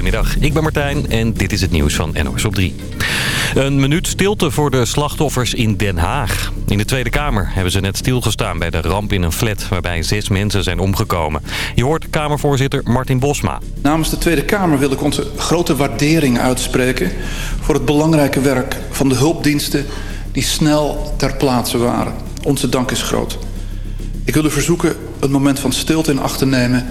Goedemiddag, ik ben Martijn en dit is het nieuws van NOS op 3. Een minuut stilte voor de slachtoffers in Den Haag. In de Tweede Kamer hebben ze net stilgestaan bij de ramp in een flat... waarbij zes mensen zijn omgekomen. Je hoort Kamervoorzitter Martin Bosma. Namens de Tweede Kamer wil ik onze grote waardering uitspreken... voor het belangrijke werk van de hulpdiensten die snel ter plaatse waren. Onze dank is groot. Ik wil u verzoeken een moment van stilte in acht te nemen...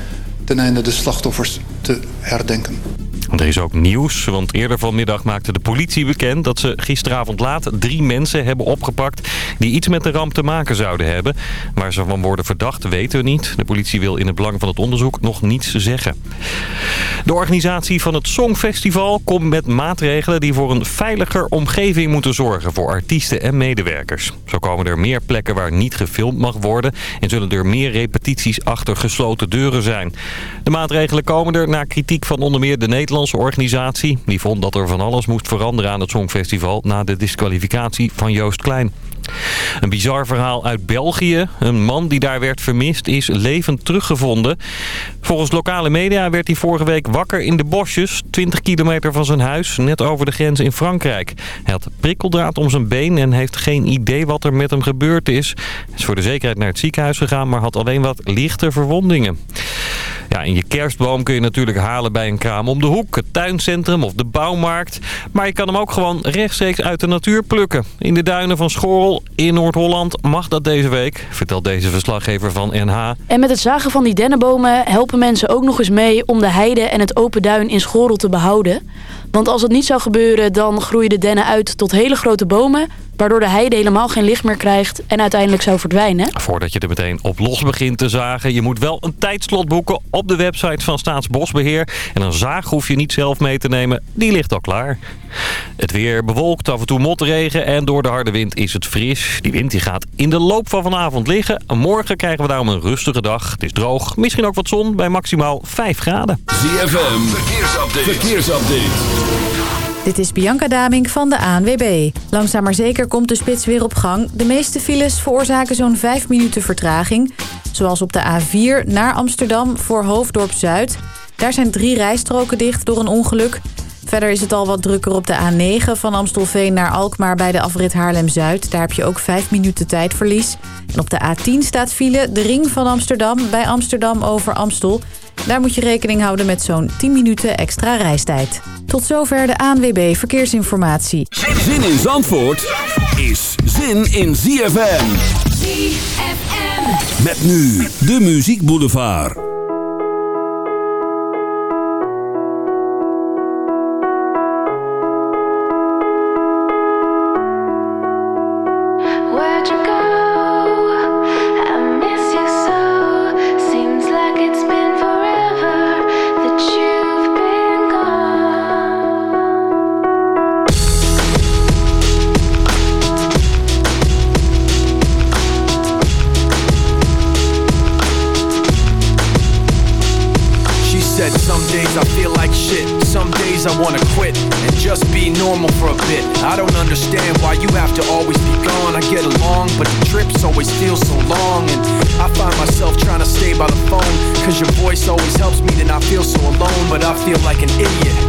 ten einde de slachtoffers te herdenken. Er is ook nieuws, want eerder vanmiddag maakte de politie bekend... dat ze gisteravond laat drie mensen hebben opgepakt... die iets met de ramp te maken zouden hebben. Waar ze van worden verdacht weten we niet. De politie wil in het belang van het onderzoek nog niets zeggen. De organisatie van het Songfestival komt met maatregelen... die voor een veiliger omgeving moeten zorgen voor artiesten en medewerkers. Zo komen er meer plekken waar niet gefilmd mag worden... en zullen er meer repetities achter gesloten deuren zijn. De maatregelen komen er na kritiek van onder meer de Nederlandse organisatie. Die vond dat er van alles moest veranderen aan het Songfestival... na de disqualificatie van Joost Klein. Een bizar verhaal uit België. Een man die daar werd vermist is levend teruggevonden. Volgens lokale media werd hij vorige week wakker in de bosjes... 20 kilometer van zijn huis, net over de grens in Frankrijk. Hij had prikkeldraad om zijn been en heeft geen idee wat er met hem gebeurd is. Hij is voor de zekerheid naar het ziekenhuis gegaan... maar had alleen wat lichte verwondingen. Ja, en je kerstboom kun je natuurlijk halen bij een kraam om de hoek, het tuincentrum of de bouwmarkt. Maar je kan hem ook gewoon rechtstreeks uit de natuur plukken. In de duinen van Schorl in Noord-Holland mag dat deze week, vertelt deze verslaggever van NH. En met het zagen van die dennenbomen helpen mensen ook nog eens mee om de heide en het open duin in Schorl te behouden. Want als het niet zou gebeuren, dan groeien de dennen uit tot hele grote bomen waardoor de heide helemaal geen licht meer krijgt en uiteindelijk zou verdwijnen. Voordat je er meteen op los begint te zagen, je moet wel een tijdslot boeken op de website van Staatsbosbeheer. En een zaag hoef je niet zelf mee te nemen, die ligt al klaar. Het weer bewolkt, af en toe motregen en door de harde wind is het fris. Die wind die gaat in de loop van vanavond liggen. Morgen krijgen we daarom een rustige dag. Het is droog, misschien ook wat zon bij maximaal 5 graden. ZFM, verkeersupdate. verkeersupdate. Dit is Bianca Daming van de ANWB. Langzaam maar zeker komt de spits weer op gang. De meeste files veroorzaken zo'n 5 minuten vertraging. Zoals op de A4 naar Amsterdam voor Hoofddorp Zuid. Daar zijn drie rijstroken dicht door een ongeluk. Verder is het al wat drukker op de A9 van Amstelveen naar Alkmaar bij de afrit Haarlem-Zuid. Daar heb je ook 5 minuten tijdverlies. En op de A10 staat file de ring van Amsterdam bij Amsterdam over Amstel. Daar moet je rekening houden met zo'n 10 minuten extra reistijd. Tot zover de ANWB Verkeersinformatie. Zin in Zandvoort is zin in ZFM. ZFM. Met nu de Muziek Boulevard. Days I wanna quit And just be normal for a bit. I don't understand why you have to always be gone. I get along, but the trips always feel so long. And I find myself trying to stay by the phone Cause your voice always helps me to not feel so alone. But I feel like an idiot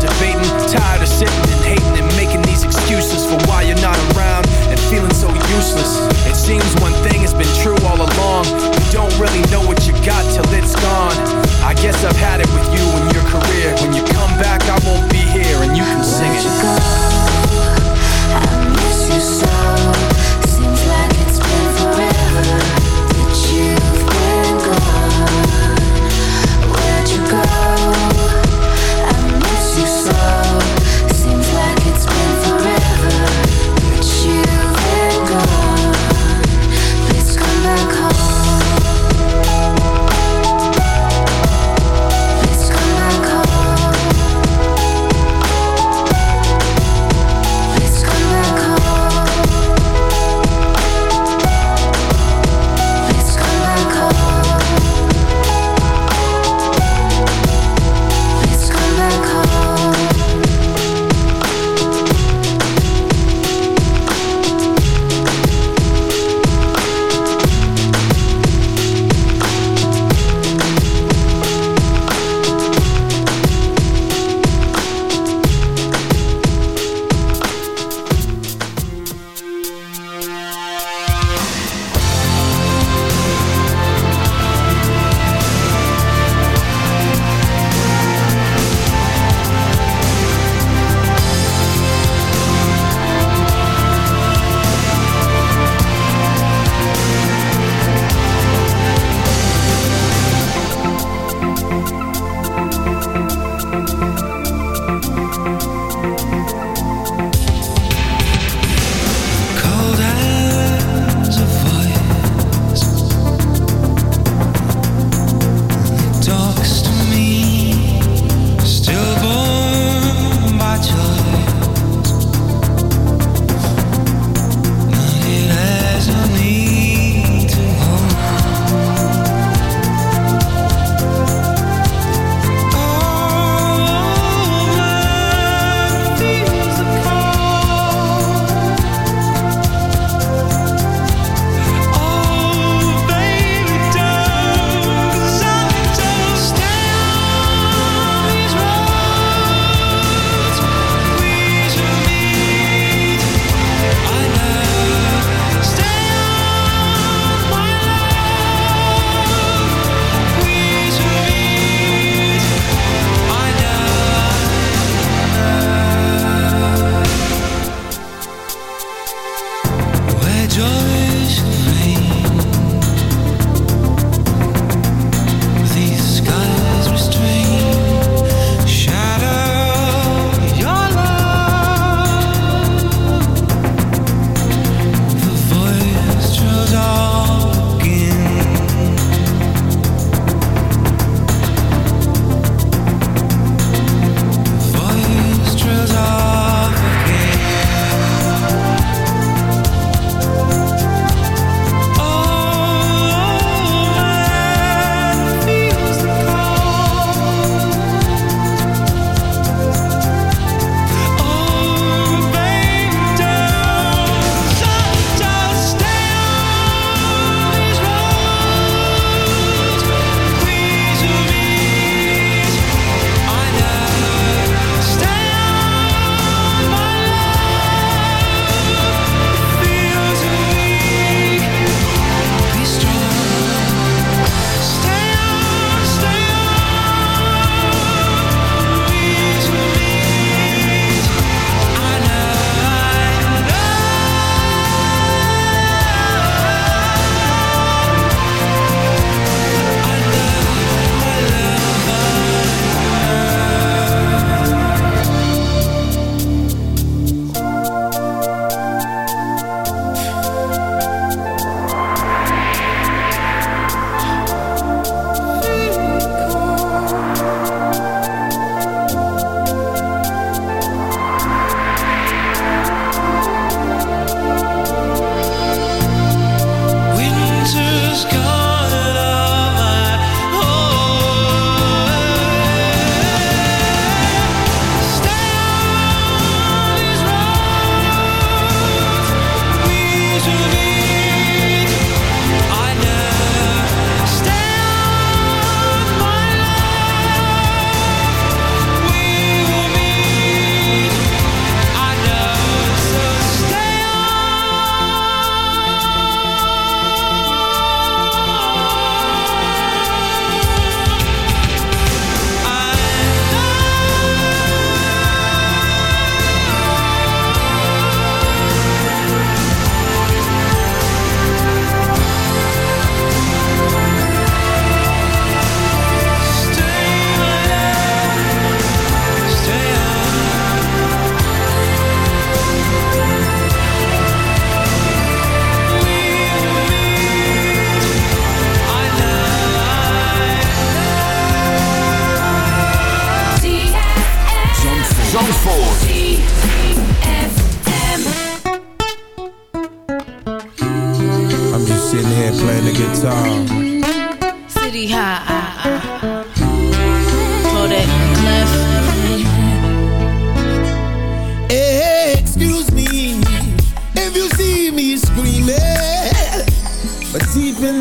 Guess I've had it with you and your career.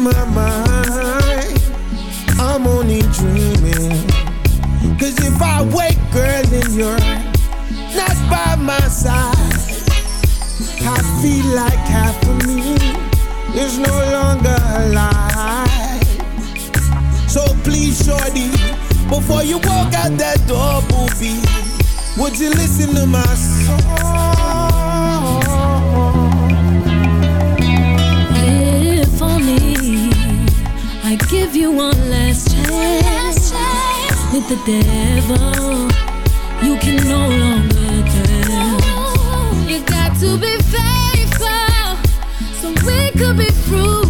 My mind, I'm only dreaming. Cause if I wake, girl, and you're not by my side, I feel like half of me is no longer alive. So please, shorty, before you walk out that door, booby, would you listen to my song? Give you one last chance with the devil, you can no longer dance. You got to be faithful so we could be fruitful.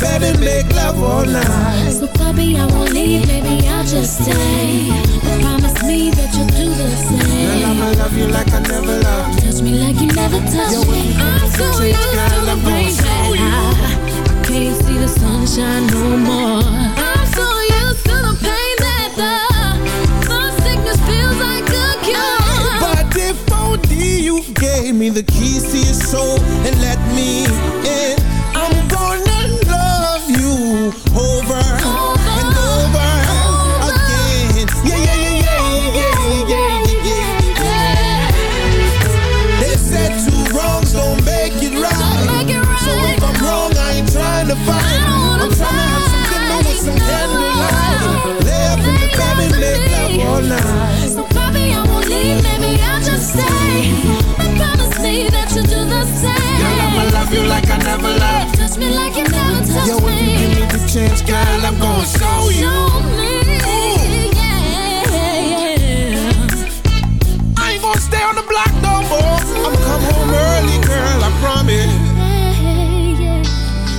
Lay up in the bed and make love all night. So baby, I won't leave, maybe I'll just stay. Promise me that you'll do the Girl, same. I'ma love you like I never loved you. Touch me like you never touched Yo, me. I'm so used to the rain that. I can't see the sunshine no more. I'm so used to the pain that the, the sickness feels like a cure. But if only you gave me the keys to your soul and let me in, Girl, I'ma love you like I never loved. Touch me like you never touched Yo, if you me. give me the chance, girl, I'm gonna show you. Show me, yeah. I ain't gonna stay on the block no more. I'm come home early, girl, I promise.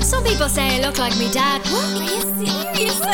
Some people say I look like me dad. What? Are you serious? I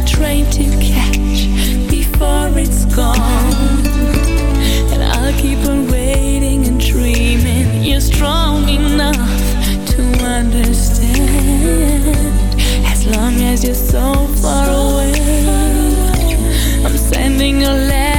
a train to catch before it's gone. And I'll keep on waiting and dreaming. You're strong enough to understand. As long as you're so far away, I'm sending a letter.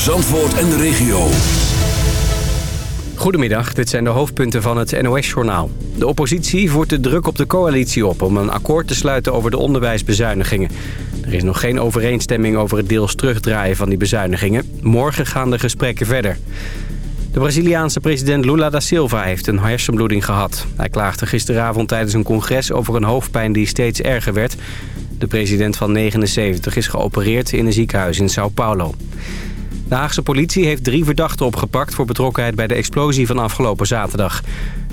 Zandvoort en de regio. Goedemiddag, dit zijn de hoofdpunten van het NOS-journaal. De oppositie voert de druk op de coalitie op om een akkoord te sluiten over de onderwijsbezuinigingen. Er is nog geen overeenstemming over het deels terugdraaien van die bezuinigingen. Morgen gaan de gesprekken verder. De Braziliaanse president Lula da Silva heeft een hersenbloeding gehad. Hij klaagde gisteravond tijdens een congres over een hoofdpijn die steeds erger werd. De president van 79 is geopereerd in een ziekenhuis in Sao Paulo. De Haagse politie heeft drie verdachten opgepakt voor betrokkenheid bij de explosie van afgelopen zaterdag.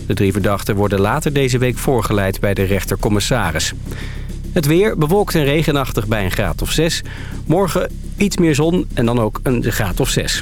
De drie verdachten worden later deze week voorgeleid bij de rechtercommissaris. Het weer bewolkt en regenachtig bij een graad of 6. Morgen iets meer zon en dan ook een graad of 6.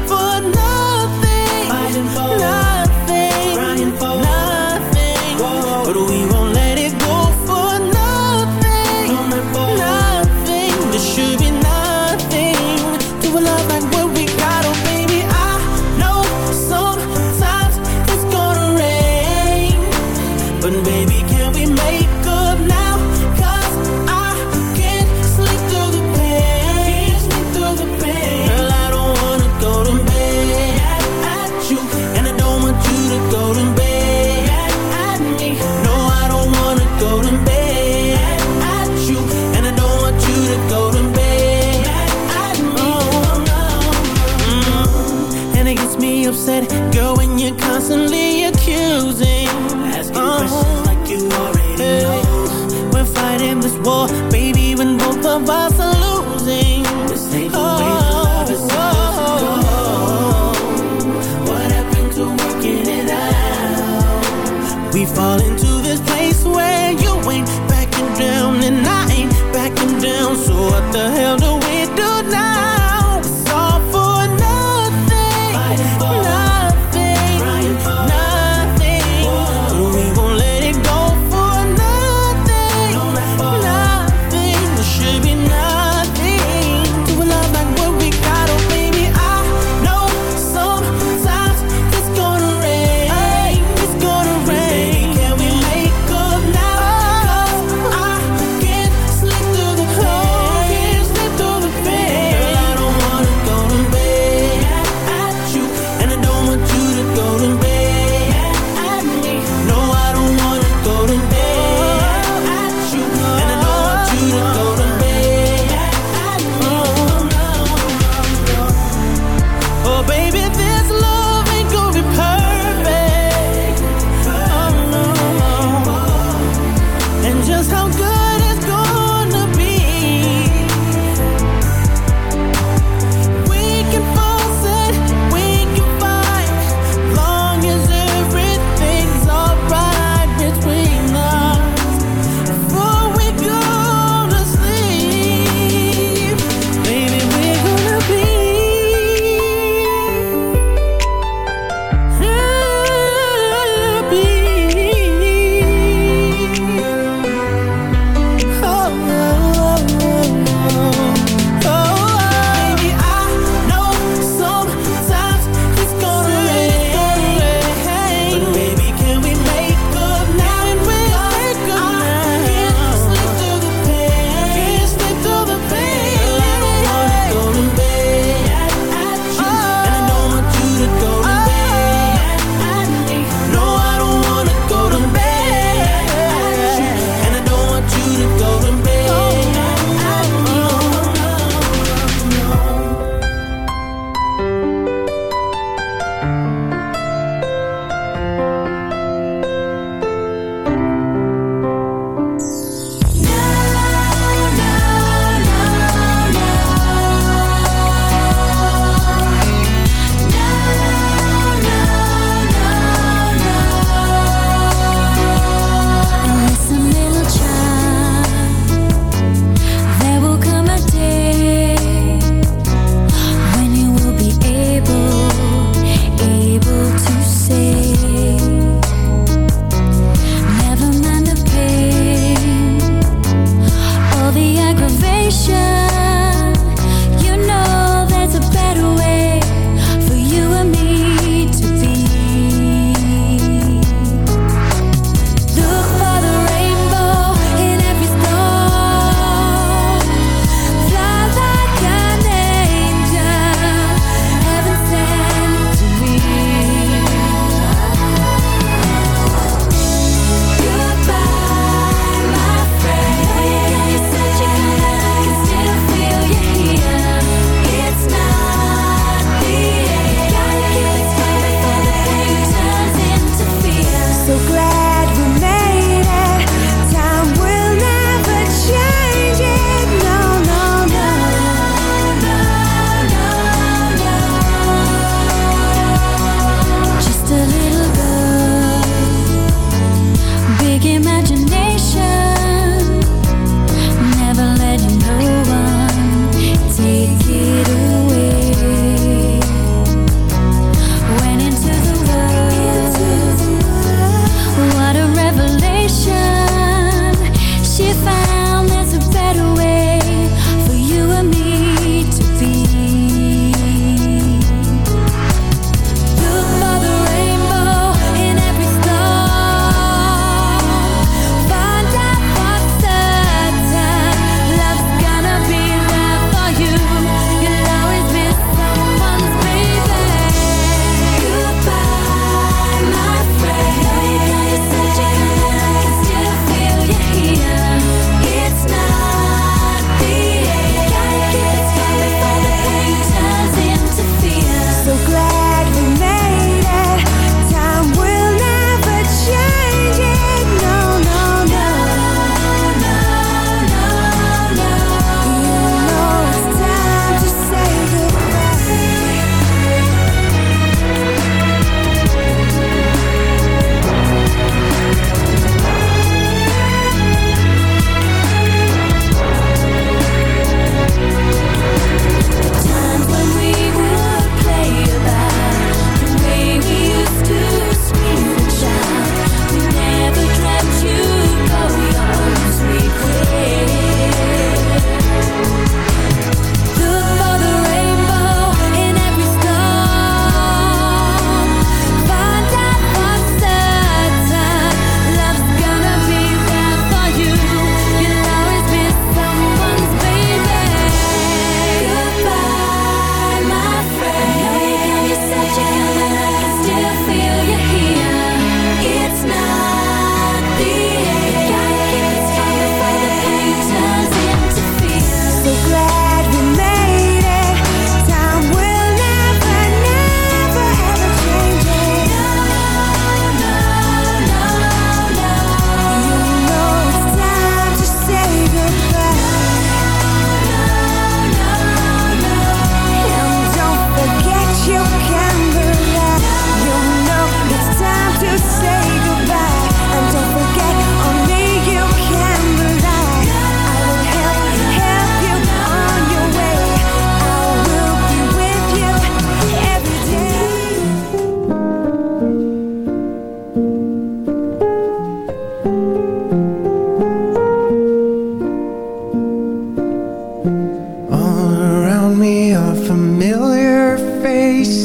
just how good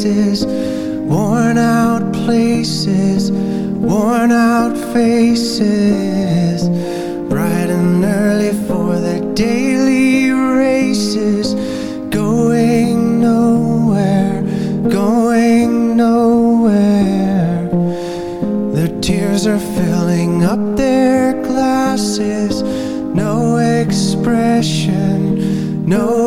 places, worn out places, worn out faces, bright and early for the daily races, going nowhere, going nowhere. Their tears are filling up their glasses, no expression, no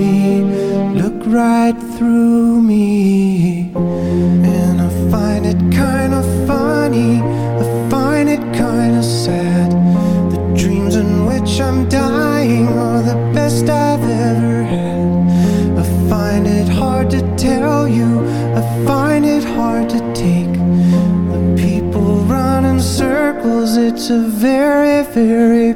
me, look right through me. And I find it kinda funny, I find it kinda sad. The dreams in which I'm dying are the best I've ever had. I find it hard to tell you, I find it hard to take. The people run in circles, it's a very, very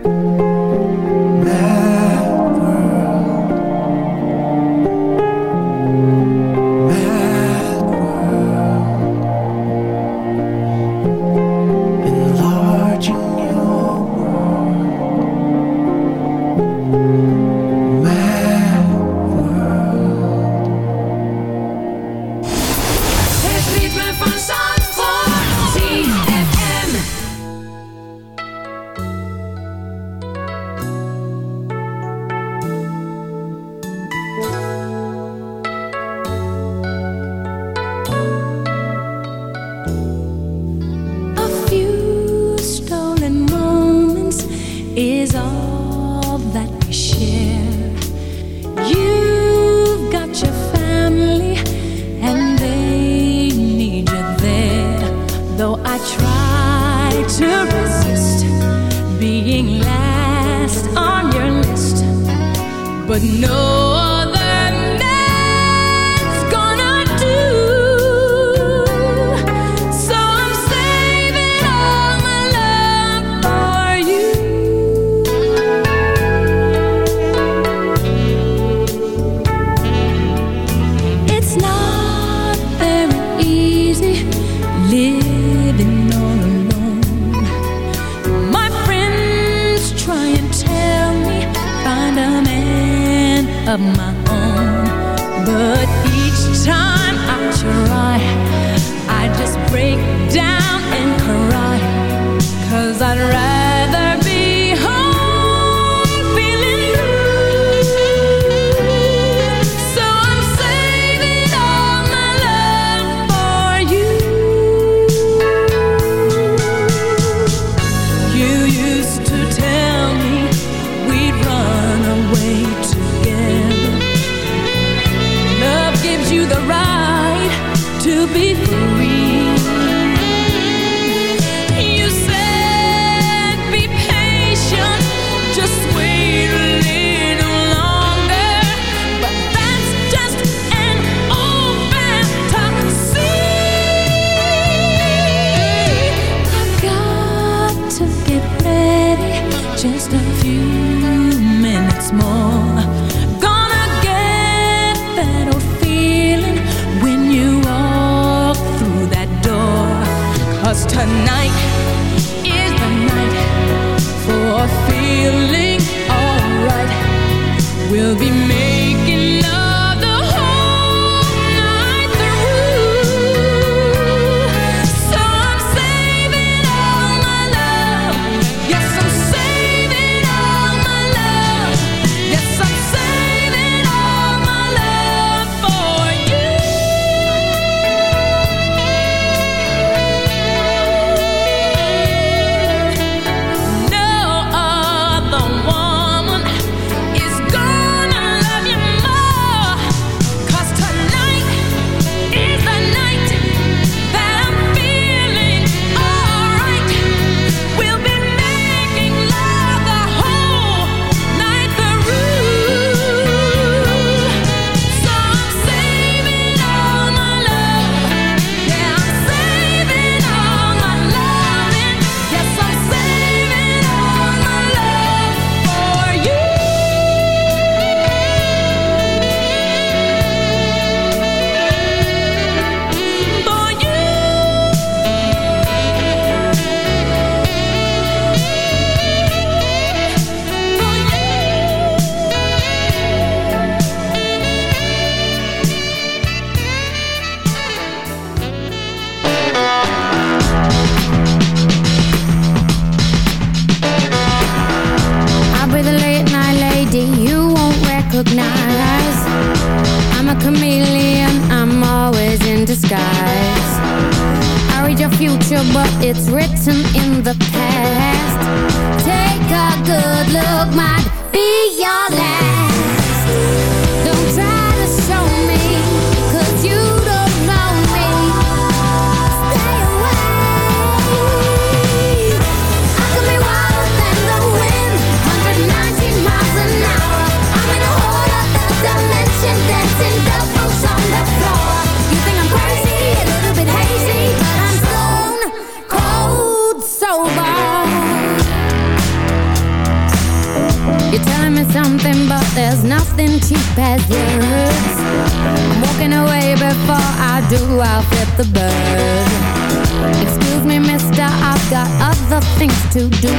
got other things to do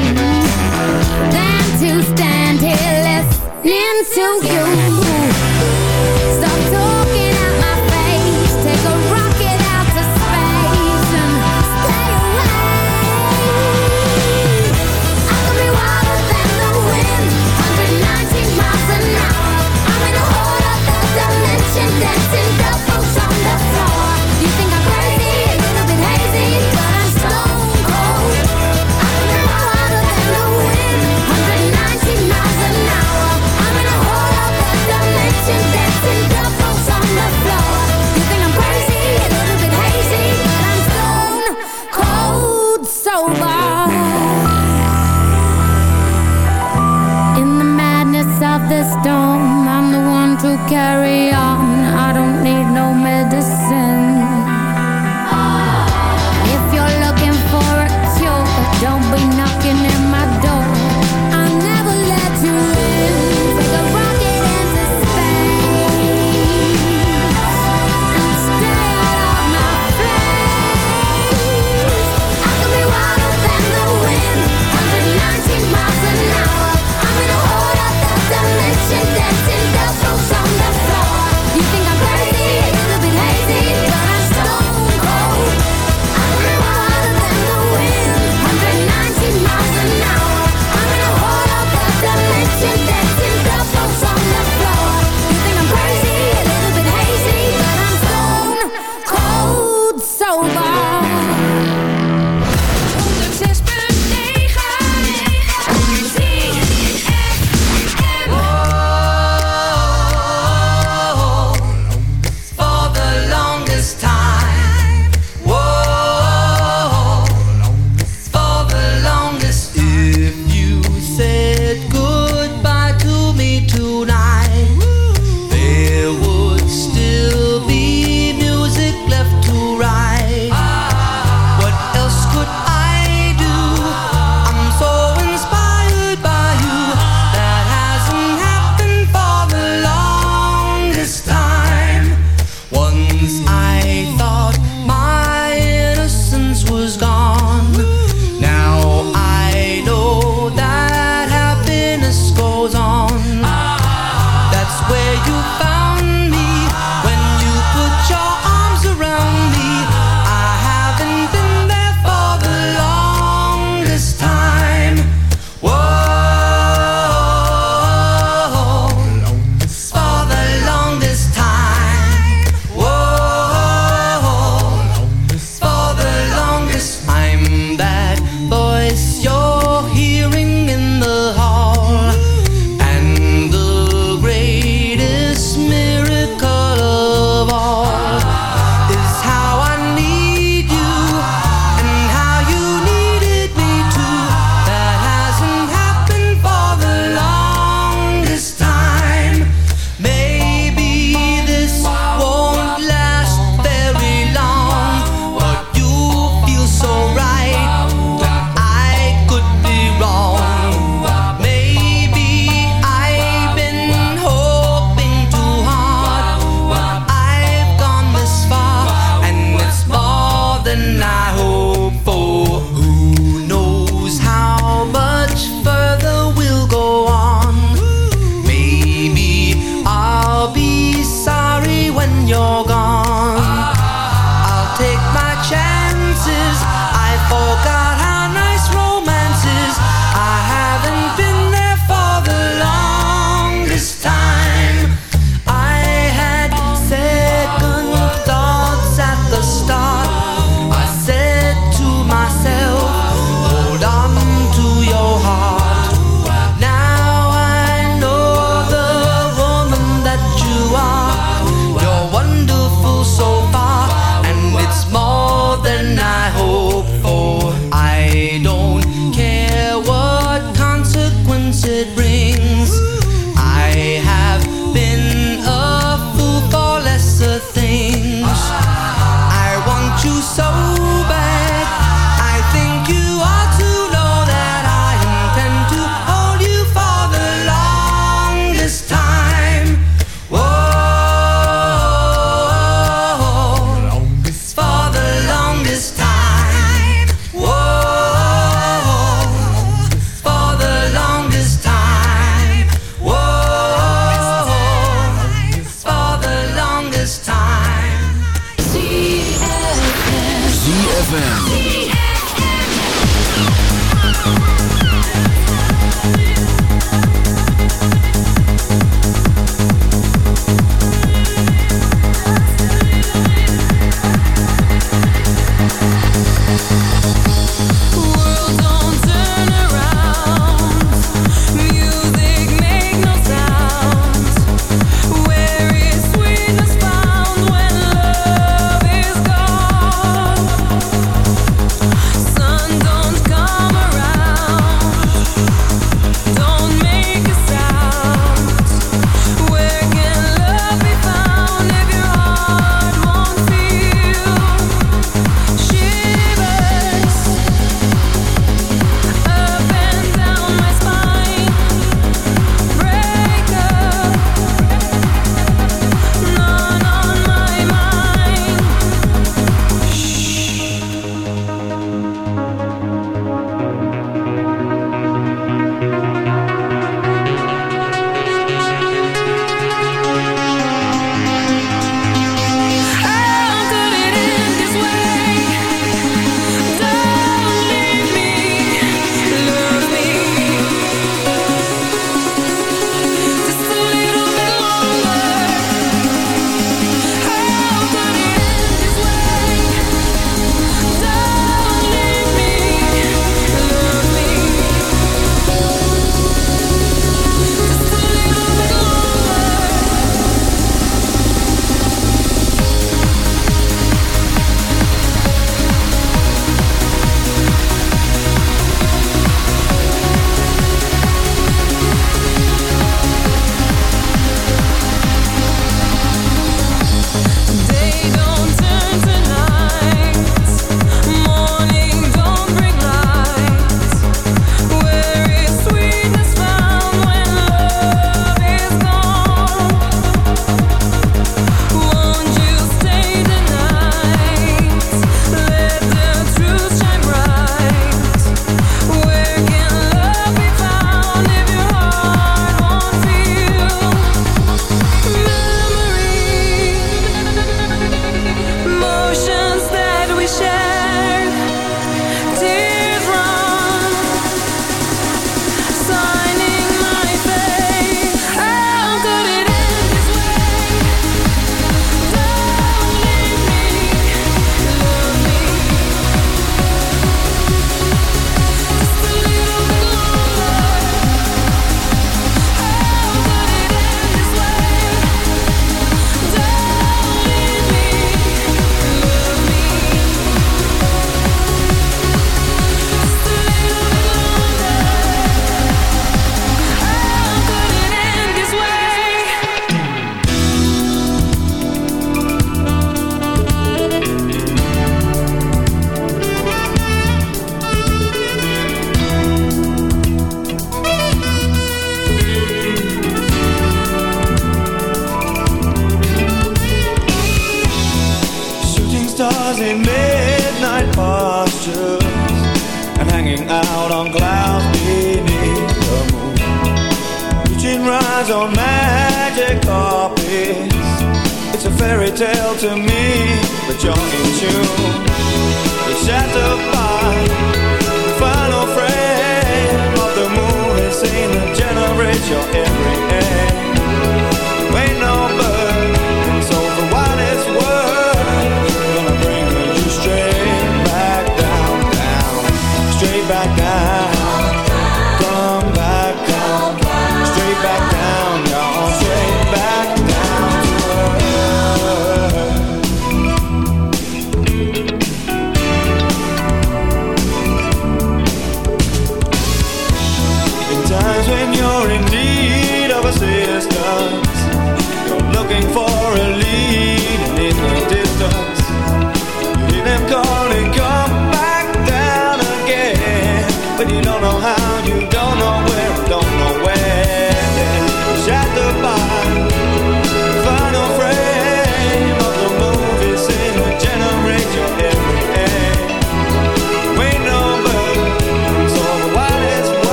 than to stand here listening to you. Stop talking at my face, take a rocket out to space and stay away. I could be wilder than the wind, 119 miles an hour. I'm in a whole other dimension, dancing. carry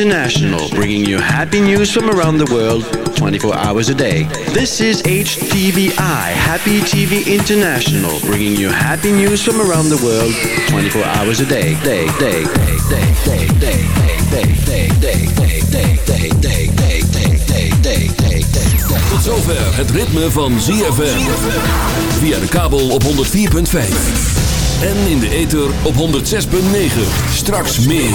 International, bringing you happy news from around the world 24 hours a day. This is HTVI, Happy TV International, bringing you happy news from around the world 24 hours a day. Day, day, day, day, day, day, day, day, day, day, day, day, day, day, day, day, day, day, day. Tot zover het ritme van ZFM. Via de kabel op 104.5. En in de ether op 106.9. Straks meer.